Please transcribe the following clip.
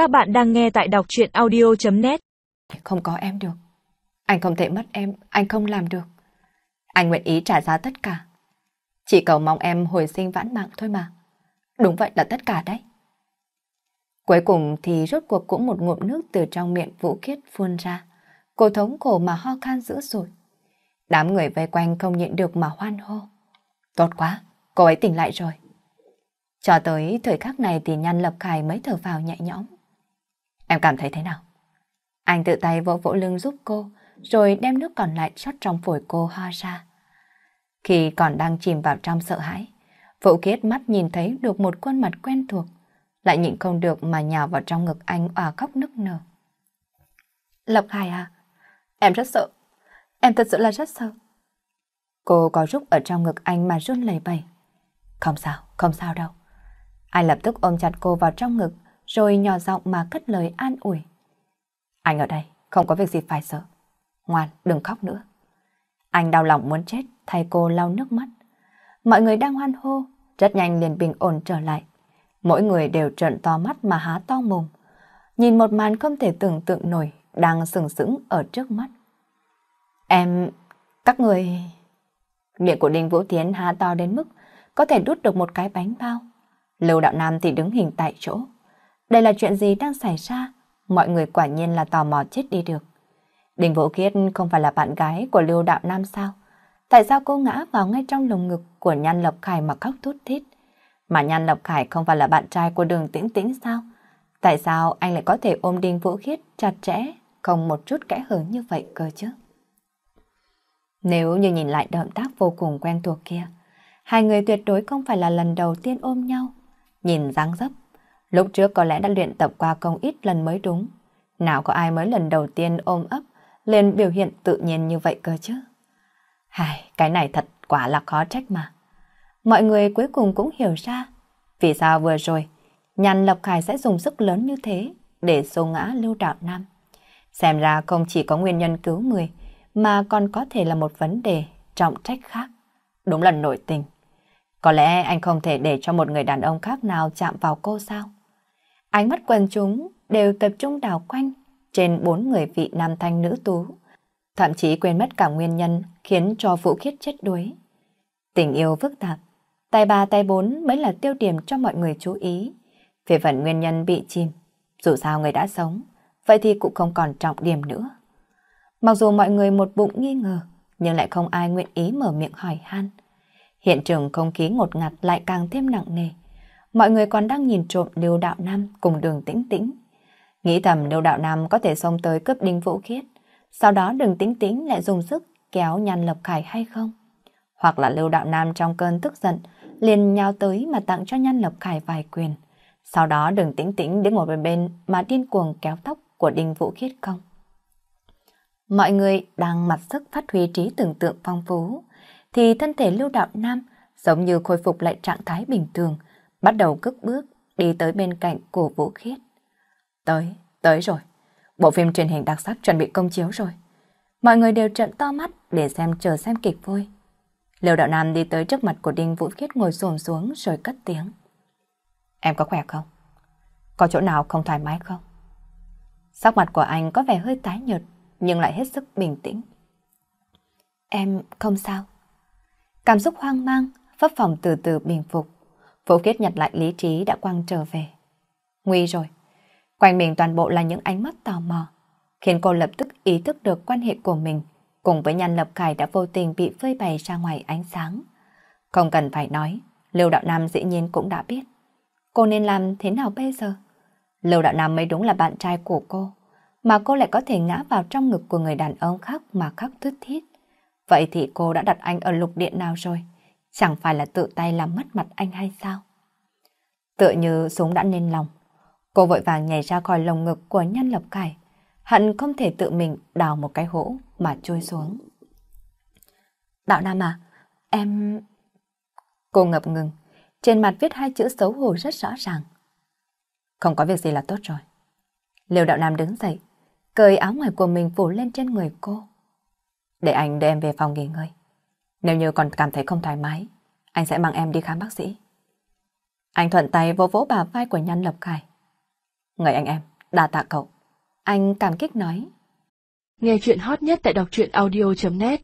Các bạn đang nghe tại đọc chuyện audio.net Không có em được. Anh không thể mất em, anh không làm được. Anh nguyện ý trả giá tất cả. Chỉ cầu mong em hồi sinh vãn mạng thôi mà. Đúng vậy là tất cả đấy. Cuối cùng thì rốt cuộc cũng một ngụm nước từ trong miệng Vũ Khiết phun ra. Cô thống cổ mà ho khan dữ dội. Đám người vây quanh không nhịn được mà hoan hô. Tốt quá, cô ấy tỉnh lại rồi. Cho tới thời khắc này thì Nhan Lập Khải mới thở vào nhẹ nhõm. Em cảm thấy thế nào? Anh tự tay vỗ vỗ lưng giúp cô, rồi đem nước còn lại rót trong phổi cô ho ra. Khi còn đang chìm vào trong sợ hãi, Vũ Kiết mắt nhìn thấy được một khuôn mặt quen thuộc, lại nhịn không được mà nhào vào trong ngực anh òa khóc nức nở. Lộc Hải à, em rất sợ, em thật sự là rất sợ. Cô có rúc ở trong ngực anh mà run lẩy bẩy. Không sao, không sao đâu. Anh lập tức ôm chặt cô vào trong ngực, rồi nhỏ giọng mà cất lời an ủi. Anh ở đây, không có việc gì phải sợ. Ngoan, đừng khóc nữa. Anh đau lòng muốn chết, thay cô lau nước mắt. Mọi người đang hoan hô, rất nhanh liền bình ổn trở lại. Mỗi người đều trợn to mắt mà há to mồm. Nhìn một màn không thể tưởng tượng nổi đang sừng sững ở trước mắt. Em... các người... Miệng của Đinh Vũ Tiến há to đến mức có thể đút được một cái bánh bao. Lưu Đạo Nam thì đứng hình tại chỗ. Đây là chuyện gì đang xảy ra? Mọi người quả nhiên là tò mò chết đi được. Đình Vũ Kiết không phải là bạn gái của Lưu Đạo Nam sao? Tại sao cô ngã vào ngay trong lồng ngực của Nhan Lộc Khải mà khóc thút thít? Mà Nhan Lộc Khải không phải là bạn trai của đường tĩnh tĩnh sao? Tại sao anh lại có thể ôm Đinh Vũ Khiết chặt chẽ, không một chút kẽ hở như vậy cơ chứ? Nếu như nhìn lại động tác vô cùng quen thuộc kia, hai người tuyệt đối không phải là lần đầu tiên ôm nhau. Nhìn dáng dấp, lúc trước có lẽ đã luyện tập qua không ít lần mới đúng. Nào có ai mới lần đầu tiên ôm ấp, liền biểu hiện tự nhiên như vậy cơ chứ? Hài, cái này thật quả là khó trách mà. Mọi người cuối cùng cũng hiểu ra vì sao vừa rồi Nhàn Lộc Khải sẽ dùng sức lớn như thế để xô ngã Lưu Đạo Nam. Xem ra không chỉ có nguyên nhân cứu người mà còn có thể là một vấn đề trọng trách khác. Đúng là nội tình. Có lẽ anh không thể để cho một người đàn ông khác nào chạm vào cô sao? Ánh mắt quần chúng đều tập trung đảo quanh trên bốn người vị nam thanh nữ tú. Thậm chí quên mất cả nguyên nhân khiến cho Vũ Khiết chết đuối. Tình yêu phức tạp, tay ba tay bốn mới là tiêu điểm cho mọi người chú ý. Về phần nguyên nhân bị chìm, dù sao người đã sống, vậy thì cũng không còn trọng điểm nữa. Mặc dù mọi người một bụng nghi ngờ, nhưng lại không ai nguyện ý mở miệng hỏi han. Hiện trường không khí ngột ngạt lại càng thêm nặng nề. Mọi người còn đang nhìn trộm Lưu Đạo Nam cùng đường tĩnh tĩnh. Nghĩ thầm Lưu Đạo Nam có thể xông tới cướp đinh vũ khiết, sau đó đường tĩnh tĩnh lại dùng sức kéo nhăn lập khải hay không? Hoặc là Lưu Đạo Nam trong cơn tức giận liền nhào tới mà tặng cho nhăn lập khải vài quyền. Sau đó đường tĩnh tĩnh đứng một bên bên mà điên cuồng kéo tóc của đinh vũ khiết không? Mọi người đang mặt sức phát huy trí tưởng tượng phong phú, thì thân thể Lưu Đạo Nam giống như khôi phục lại trạng thái bình thường, bắt đầu cất bước đi tới bên cạnh của Vũ Khiết. Tới, tới rồi. Bộ phim truyền hình đặc sắc chuẩn bị công chiếu rồi. Mọi người đều trợn to mắt để xem chờ xem kịch vui. liêu Đạo Nam đi tới trước mặt của Đinh Vũ Khiết ngồi xổm xuống rồi cất tiếng. Em có khỏe không? Có chỗ nào không thoải mái không? Sắc mặt của anh có vẻ hơi tái nhợt nhưng lại hết sức bình tĩnh. Em không sao. Cảm xúc hoang mang, phấp phòng từ từ bình phục. Vũ Khiết nhặt lại lý trí đã quăng trở về. Nguy rồi. Quanh mình toàn bộ là những ánh mắt tò mò, khiến cô lập tức ý thức được quan hệ của mình cùng với Nhan Lập Khải đã vô tình bị phơi bày ra ngoài ánh sáng. Không cần phải nói, Lưu Đạo Nam dĩ nhiên cũng đã biết. Cô nên làm thế nào bây giờ? Lưu Đạo Nam mới đúng là bạn trai của cô, mà cô lại có thể ngã vào trong ngực của người đàn ông khác mà khóc thút thít. Vậy thì cô đã đặt anh ở lục điện nào rồi? Chẳng phải là tự tay làm mất mặt anh hay sao? Tựa như súng đã lên lòng. Cô vội vàng nhảy ra khỏi lồng ngực của nhân lập cải. Hận không thể tự mình đào một cái hố mà trôi xuống. Đạo Nam à, em... Cô ngập ngừng, trên mặt viết hai chữ xấu hổ rất rõ ràng. Không có việc gì là tốt rồi. Liêu đạo Nam đứng dậy, cởi áo ngoài của mình phủ lên trên người cô. Để anh đưa em về phòng nghỉ ngơi. Nếu như còn cảm thấy không thoải mái, anh sẽ mang em đi khám bác sĩ. Anh thuận tay vỗ vỗ bà vai của Nhan Lập Khải. Người anh em, đa tạ cậu. Anh cảm kích nói. Nghe chuyện hot nhất tại đọc truyện audio.net